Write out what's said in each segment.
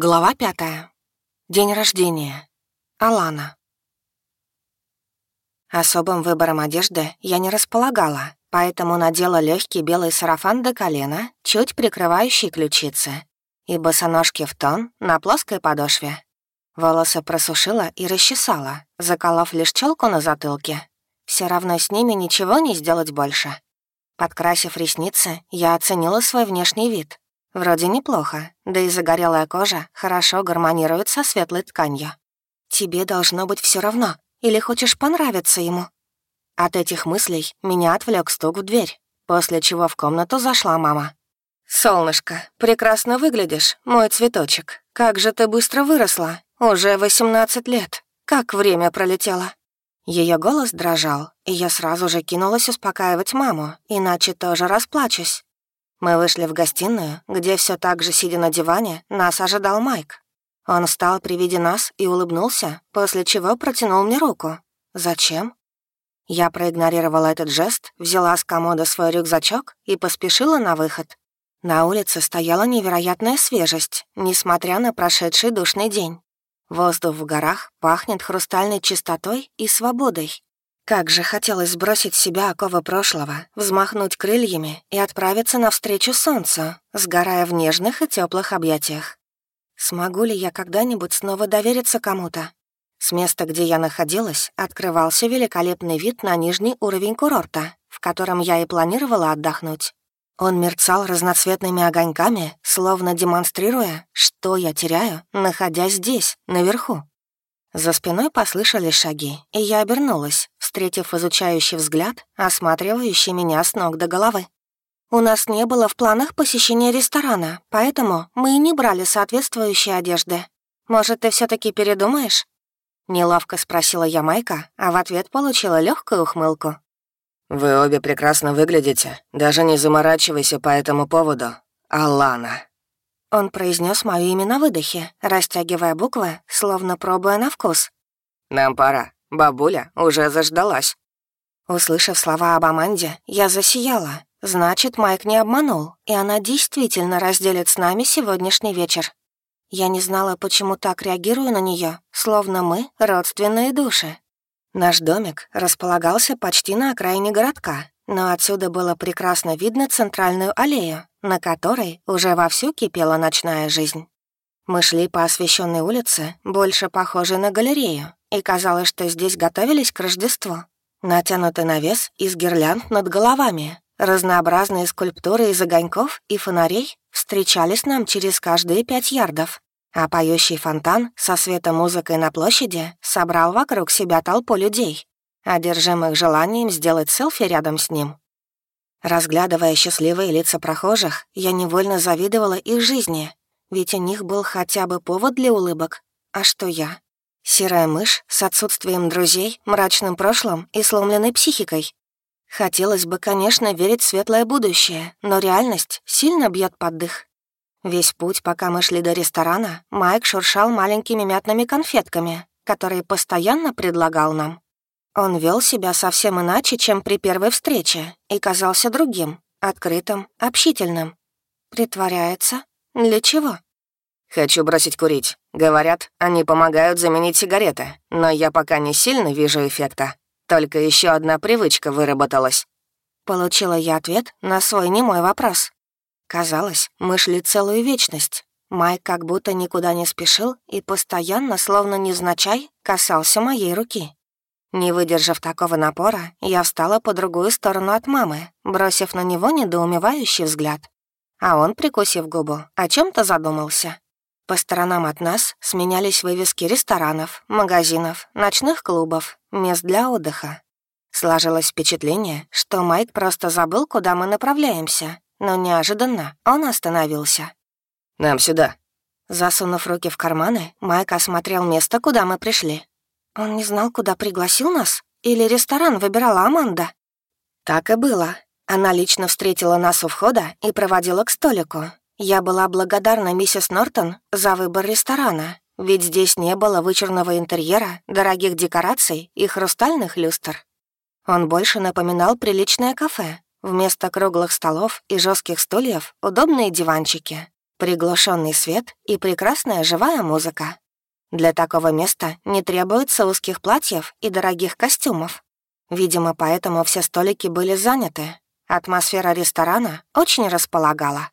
Глава пятая. День рождения. Алана. Особым выбором одежды я не располагала, поэтому надела легкий белый сарафан до колена, чуть прикрывающий ключицы, и босоножки в тон на плоской подошве. Волосы просушила и расчесала, заколов лишь челку на затылке. Все равно с ними ничего не сделать больше. Подкрасив ресницы, я оценила свой внешний вид, Вроде неплохо, да и загорелая кожа хорошо гармонирует со светлой тканью. Тебе должно быть все равно, или хочешь понравиться ему? От этих мыслей меня отвлек стук в дверь, после чего в комнату зашла мама. «Солнышко, прекрасно выглядишь, мой цветочек. Как же ты быстро выросла. Уже 18 лет. Как время пролетело». Ее голос дрожал, и я сразу же кинулась успокаивать маму, иначе тоже расплачусь. Мы вышли в гостиную, где все так же, сидя на диване, нас ожидал Майк. Он встал при виде нас и улыбнулся, после чего протянул мне руку. «Зачем?» Я проигнорировала этот жест, взяла с комода свой рюкзачок и поспешила на выход. На улице стояла невероятная свежесть, несмотря на прошедший душный день. Воздух в горах пахнет хрустальной чистотой и свободой. Как же хотелось сбросить с себя оковы прошлого, взмахнуть крыльями и отправиться навстречу солнцу, сгорая в нежных и теплых объятиях. Смогу ли я когда-нибудь снова довериться кому-то? С места, где я находилась, открывался великолепный вид на нижний уровень курорта, в котором я и планировала отдохнуть. Он мерцал разноцветными огоньками, словно демонстрируя, что я теряю, находясь здесь, наверху. За спиной послышались шаги, и я обернулась, встретив изучающий взгляд, осматривающий меня с ног до головы. «У нас не было в планах посещения ресторана, поэтому мы и не брали соответствующие одежды. Может, ты все таки передумаешь?» Неловко спросила я Майка, а в ответ получила легкую ухмылку. «Вы обе прекрасно выглядите. Даже не заморачивайся по этому поводу. Алана». Он произнес мое имя на выдохе, растягивая буквы, словно пробуя на вкус. «Нам пора. Бабуля уже заждалась». Услышав слова об Аманде, я засияла. Значит, Майк не обманул, и она действительно разделит с нами сегодняшний вечер. Я не знала, почему так реагирую на нее, словно мы — родственные души. Наш домик располагался почти на окраине городка, но отсюда было прекрасно видно центральную аллею, на которой уже вовсю кипела ночная жизнь. Мы шли по освещенной улице, больше похожей на галерею, и казалось, что здесь готовились к Рождеству. Натянутый навес из гирлянд над головами, разнообразные скульптуры из огоньков и фонарей встречались нам через каждые пять ярдов, а поющий фонтан со светомузыкой на площади собрал вокруг себя толпу людей, одержимых желанием сделать селфи рядом с ним. Разглядывая счастливые лица прохожих, я невольно завидовала их жизни, ведь у них был хотя бы повод для улыбок. А что я? Серая мышь с отсутствием друзей, мрачным прошлым и сломленной психикой. Хотелось бы, конечно, верить в светлое будущее, но реальность сильно бьет под дых. Весь путь, пока мы шли до ресторана, Майк шуршал маленькими мятными конфетками, которые постоянно предлагал нам. Он вел себя совсем иначе, чем при первой встрече, и казался другим, открытым, общительным. Притворяется? Для чего? «Хочу бросить курить. Говорят, они помогают заменить сигареты, но я пока не сильно вижу эффекта. Только еще одна привычка выработалась». Получила я ответ на свой немой вопрос. Казалось, мы шли целую вечность. Майк как будто никуда не спешил и постоянно, словно незначай, касался моей руки. Не выдержав такого напора, я встала по другую сторону от мамы, бросив на него недоумевающий взгляд. А он, прикусив губу, о чем то задумался. По сторонам от нас сменялись вывески ресторанов, магазинов, ночных клубов, мест для отдыха. Сложилось впечатление, что Майк просто забыл, куда мы направляемся, но неожиданно он остановился. «Нам сюда». Засунув руки в карманы, Майк осмотрел место, куда мы пришли. Он не знал, куда пригласил нас? Или ресторан выбирала Аманда? Так и было. Она лично встретила нас у входа и проводила к столику. Я была благодарна миссис Нортон за выбор ресторана, ведь здесь не было вычурного интерьера, дорогих декораций и хрустальных люстр. Он больше напоминал приличное кафе. Вместо круглых столов и жестких стульев — удобные диванчики. приглушенный свет и прекрасная живая музыка. Для такого места не требуется узких платьев и дорогих костюмов. Видимо, поэтому все столики были заняты. Атмосфера ресторана очень располагала.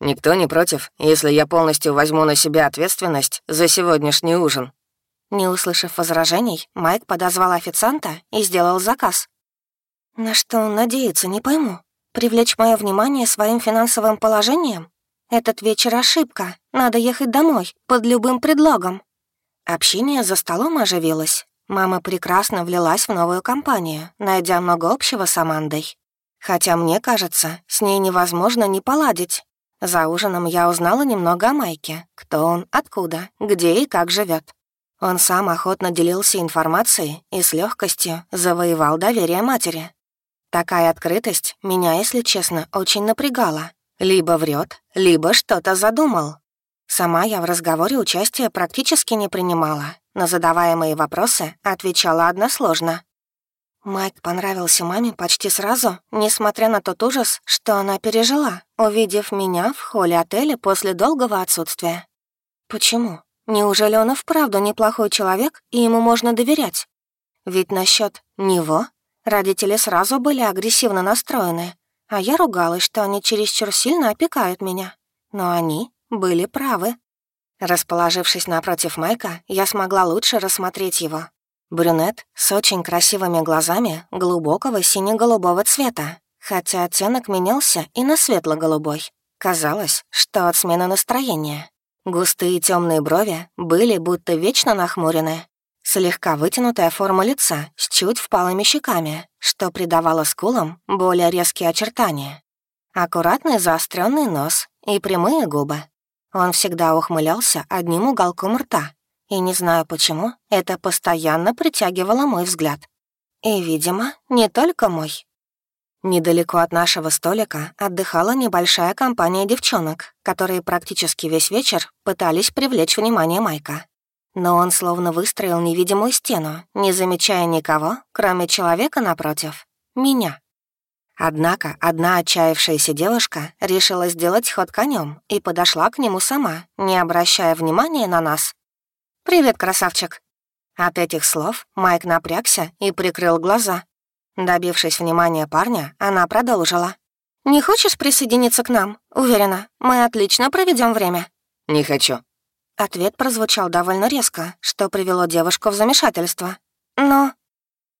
«Никто не против, если я полностью возьму на себя ответственность за сегодняшний ужин». Не услышав возражений, Майк подозвал официанта и сделал заказ. На что он надеется, не пойму. Привлечь мое внимание своим финансовым положением? Этот вечер ошибка, надо ехать домой, под любым предлогом. Общение за столом оживилось. Мама прекрасно влилась в новую компанию, найдя много общего с Амандой. Хотя, мне кажется, с ней невозможно не поладить. За ужином я узнала немного о Майке, кто он, откуда, где и как живет. Он сам охотно делился информацией и с легкостью завоевал доверие матери. Такая открытость меня, если честно, очень напрягала. Либо врет, либо что-то задумал. Сама я в разговоре участия практически не принимала, на задаваемые вопросы отвечала односложно. Майк понравился маме почти сразу, несмотря на тот ужас, что она пережила, увидев меня в холле отеля после долгого отсутствия. Почему? Неужели он и вправду неплохой человек, и ему можно доверять? Ведь насчет него родители сразу были агрессивно настроены, а я ругалась, что они чересчур сильно опекают меня. Но они были правы. Расположившись напротив Майка, я смогла лучше рассмотреть его. Брюнет с очень красивыми глазами глубокого сине-голубого цвета, хотя оттенок менялся и на светло-голубой. Казалось, что от смены настроения. Густые темные брови были будто вечно нахмурены. Слегка вытянутая форма лица с чуть впалыми щеками, что придавало скулам более резкие очертания. Аккуратный заостренный нос и прямые губы. Он всегда ухмылялся одним уголком рта, и не знаю почему, это постоянно притягивало мой взгляд. И, видимо, не только мой. Недалеко от нашего столика отдыхала небольшая компания девчонок, которые практически весь вечер пытались привлечь внимание Майка. Но он словно выстроил невидимую стену, не замечая никого, кроме человека напротив — меня. Однако одна отчаявшаяся девушка решила сделать ход конем и подошла к нему сама, не обращая внимания на нас. «Привет, красавчик!» От этих слов Майк напрягся и прикрыл глаза. Добившись внимания парня, она продолжила. «Не хочешь присоединиться к нам? Уверена, мы отлично проведем время». «Не хочу». Ответ прозвучал довольно резко, что привело девушку в замешательство. «Но...»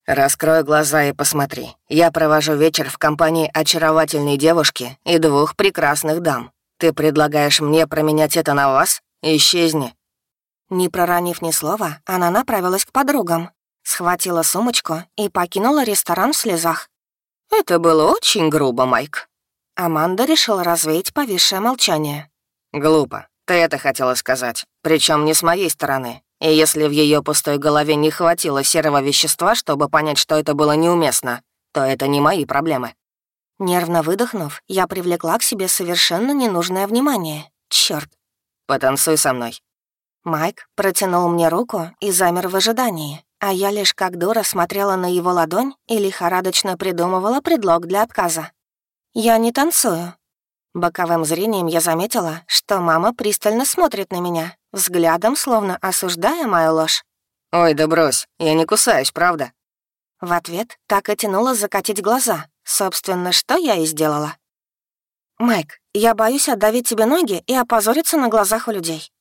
«Раскрой глаза и посмотри. Я провожу вечер в компании очаровательной девушки и двух прекрасных дам. Ты предлагаешь мне променять это на вас? Исчезни». Не проронив ни слова, она направилась к подругам, схватила сумочку и покинула ресторан в слезах. «Это было очень грубо, Майк». Аманда решила развеять повисшее молчание. «Глупо. Ты это хотела сказать. Причем не с моей стороны. И если в ее пустой голове не хватило серого вещества, чтобы понять, что это было неуместно, то это не мои проблемы. Нервно выдохнув, я привлекла к себе совершенно ненужное внимание. Черт! «Потанцуй со мной». Майк протянул мне руку и замер в ожидании, а я лишь как дура смотрела на его ладонь и лихорадочно придумывала предлог для отказа. «Я не танцую». Боковым зрением я заметила, что мама пристально смотрит на меня, взглядом словно осуждая мою ложь. «Ой, да брось, я не кусаюсь, правда?» В ответ так и тянуло закатить глаза. Собственно, что я и сделала. «Майк, я боюсь отдавить тебе ноги и опозориться на глазах у людей».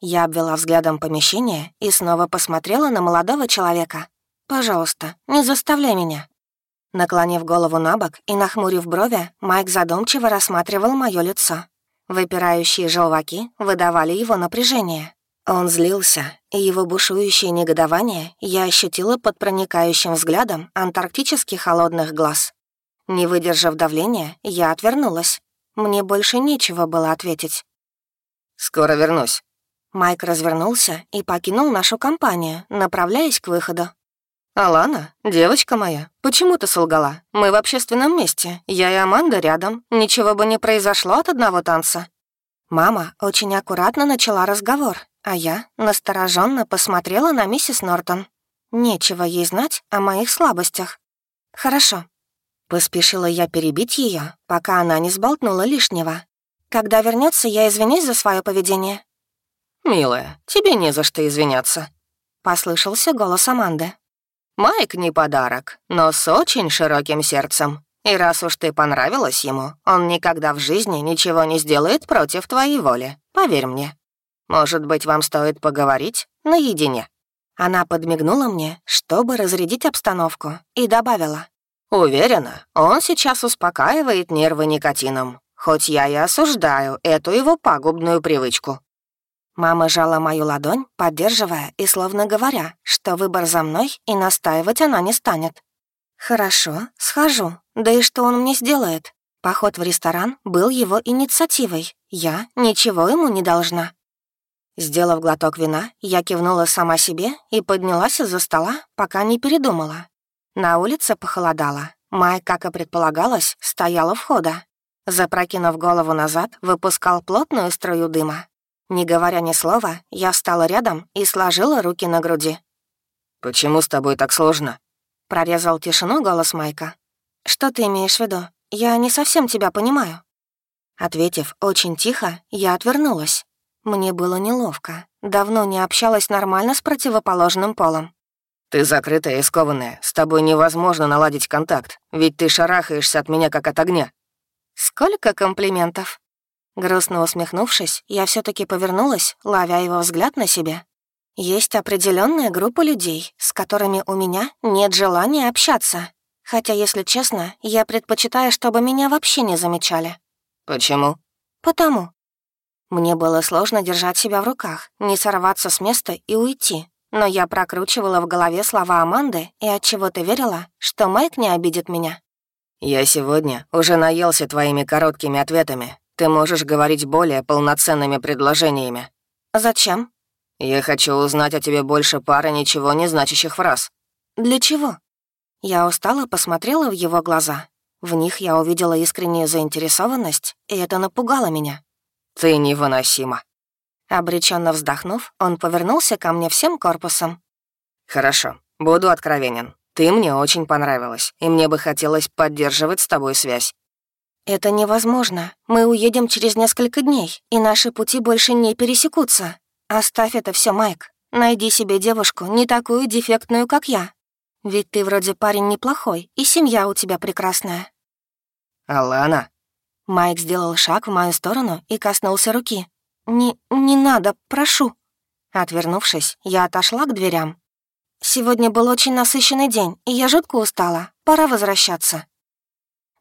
Я обвела взглядом помещение и снова посмотрела на молодого человека. «Пожалуйста, не заставляй меня». Наклонив голову на бок и нахмурив брови, Майк задумчиво рассматривал мое лицо. Выпирающие желваки выдавали его напряжение. Он злился, и его бушующее негодование я ощутила под проникающим взглядом антарктически холодных глаз. Не выдержав давления, я отвернулась. Мне больше нечего было ответить. «Скоро вернусь». Майк развернулся и покинул нашу компанию, направляясь к выходу. «Алана, девочка моя, почему ты солгала? Мы в общественном месте, я и Аманда рядом, ничего бы не произошло от одного танца». Мама очень аккуратно начала разговор, а я настороженно посмотрела на миссис Нортон. Нечего ей знать о моих слабостях. «Хорошо». Поспешила я перебить ее, пока она не сболтнула лишнего. Когда вернется, я извинюсь за свое поведение». «Милая, тебе не за что извиняться», — послышался голос Аманды. «Майк не подарок, но с очень широким сердцем. И раз уж ты понравилась ему, он никогда в жизни ничего не сделает против твоей воли, поверь мне. Может быть, вам стоит поговорить наедине?» Она подмигнула мне, чтобы разрядить обстановку, и добавила. «Уверена, он сейчас успокаивает нервы никотином, хоть я и осуждаю эту его пагубную привычку». Мама жала мою ладонь, поддерживая и словно говоря, что выбор за мной и настаивать она не станет. «Хорошо, схожу. Да и что он мне сделает? Поход в ресторан был его инициативой. Я ничего ему не должна». Сделав глоток вина, я кивнула сама себе и поднялась из-за стола, пока не передумала. На улице похолодало. Май, как и предполагалось, стояла у входа. Запрокинув голову назад, выпускал плотную струю дыма. Не говоря ни слова, я встала рядом и сложила руки на груди. «Почему с тобой так сложно?» Прорезал тишину голос Майка. «Что ты имеешь в виду? Я не совсем тебя понимаю». Ответив очень тихо, я отвернулась. Мне было неловко. Давно не общалась нормально с противоположным полом. «Ты закрытая и скованная. С тобой невозможно наладить контакт, ведь ты шарахаешься от меня, как от огня». «Сколько комплиментов?» Грустно усмехнувшись, я все таки повернулась, ловя его взгляд на себя. Есть определенная группа людей, с которыми у меня нет желания общаться. Хотя, если честно, я предпочитаю, чтобы меня вообще не замечали. Почему? Потому. Мне было сложно держать себя в руках, не сорваться с места и уйти. Но я прокручивала в голове слова Аманды и от чего то верила, что Майк не обидит меня. «Я сегодня уже наелся твоими короткими ответами. Ты можешь говорить более полноценными предложениями». «Зачем?» «Я хочу узнать о тебе больше пары ничего не значащих фраз». «Для чего?» Я устало посмотрела в его глаза. В них я увидела искреннюю заинтересованность, и это напугало меня. «Ты невыносима». Обреченно вздохнув, он повернулся ко мне всем корпусом. «Хорошо, буду откровенен. Ты мне очень понравилась, и мне бы хотелось поддерживать с тобой связь». «Это невозможно. Мы уедем через несколько дней, и наши пути больше не пересекутся. Оставь это все, Майк. Найди себе девушку, не такую дефектную, как я. Ведь ты вроде парень неплохой, и семья у тебя прекрасная». «Алана?» Майк сделал шаг в мою сторону и коснулся руки. «Не, не надо, прошу». Отвернувшись, я отошла к дверям. «Сегодня был очень насыщенный день, и я жутко устала. Пора возвращаться».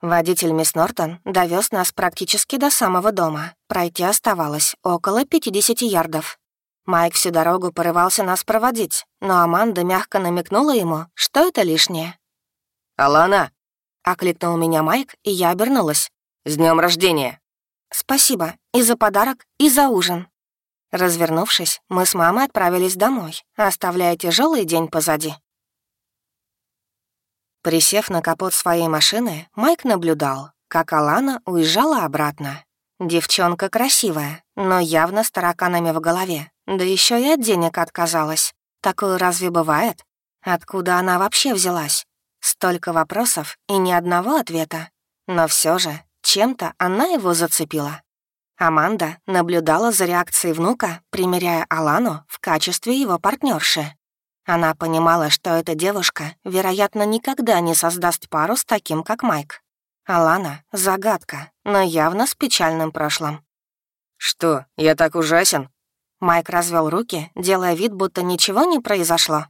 Водитель мисс Нортон довез нас практически до самого дома. Пройти оставалось около 50 ярдов. Майк всю дорогу порывался нас проводить, но Аманда мягко намекнула ему, что это лишнее. «Алана!» — окликнул меня Майк, и я обернулась. «С днем рождения!» «Спасибо и за подарок, и за ужин». Развернувшись, мы с мамой отправились домой, оставляя тяжелый день позади. Присев на капот своей машины, Майк наблюдал, как Алана уезжала обратно. Девчонка красивая, но явно с тараканами в голове, да еще и от денег отказалась. Такое разве бывает? Откуда она вообще взялась? Столько вопросов и ни одного ответа. Но все же чем-то она его зацепила. Аманда наблюдала за реакцией внука, примеряя Алану в качестве его партнерши. Она понимала, что эта девушка, вероятно, никогда не создаст пару с таким, как Майк. Алана — загадка, но явно с печальным прошлым. «Что, я так ужасен?» Майк развел руки, делая вид, будто ничего не произошло.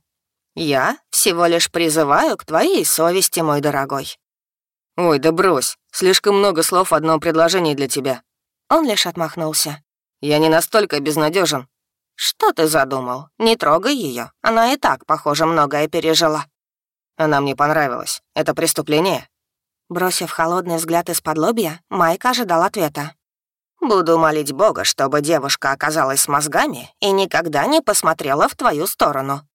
«Я всего лишь призываю к твоей совести, мой дорогой. «Ой, да брось. Слишком много слов в одном предложении для тебя». Он лишь отмахнулся. «Я не настолько безнадежен. «Что ты задумал? Не трогай ее. Она и так, похоже, многое пережила». «Она мне понравилась. Это преступление?» Бросив холодный взгляд из-под лобья, Майк ожидал ответа. «Буду молить Бога, чтобы девушка оказалась с мозгами и никогда не посмотрела в твою сторону».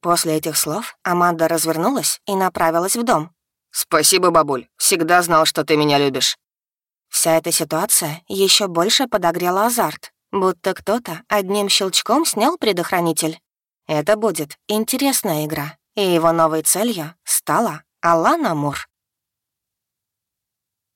После этих слов Аманда развернулась и направилась в дом, «Спасибо, бабуль. Всегда знал, что ты меня любишь». Вся эта ситуация еще больше подогрела азарт, будто кто-то одним щелчком снял предохранитель. Это будет интересная игра, и его новой целью стала Алана Мур.